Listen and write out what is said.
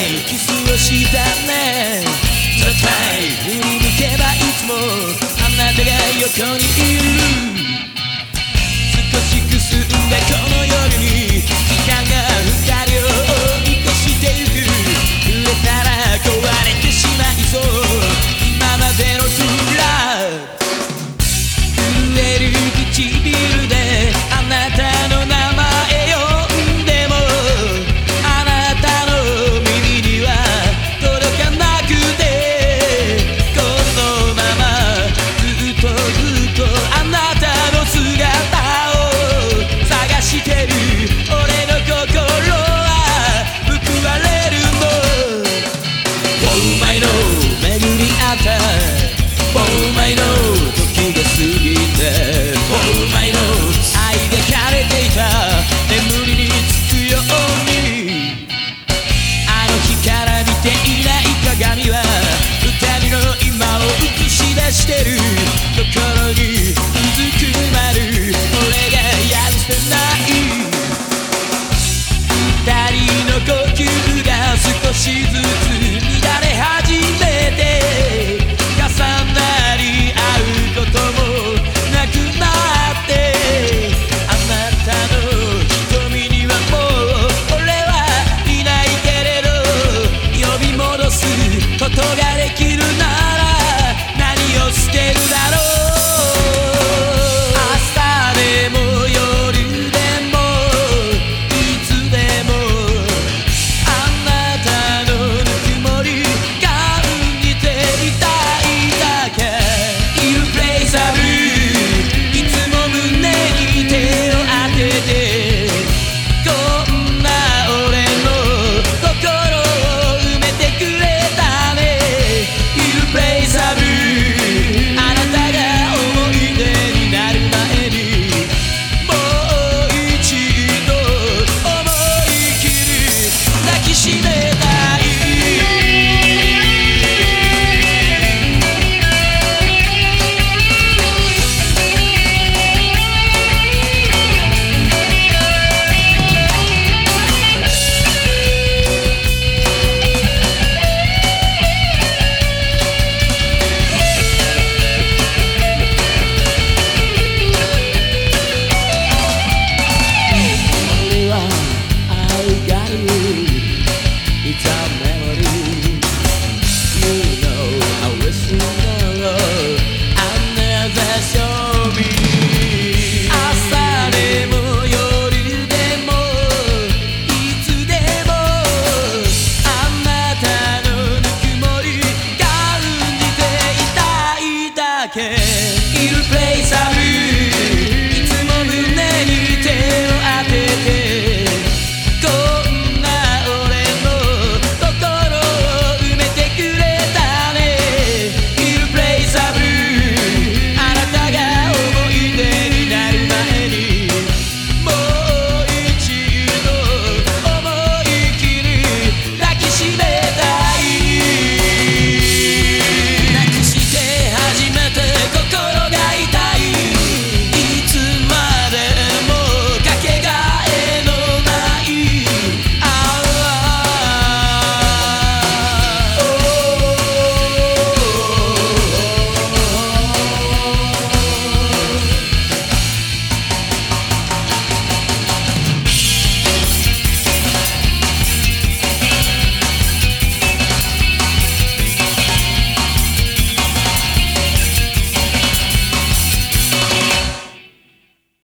い。キスをしたね。That's 振り向けばいつも。あなたが横にいる。てる。ところにうずくまる。俺がやるせない。二人の呼吸が少しずつ乱れ始めて。重なり合うこともなくなって。あなたの瞳にはもう俺はいないけれど。呼び戻すことができるなら。を捨てるだろう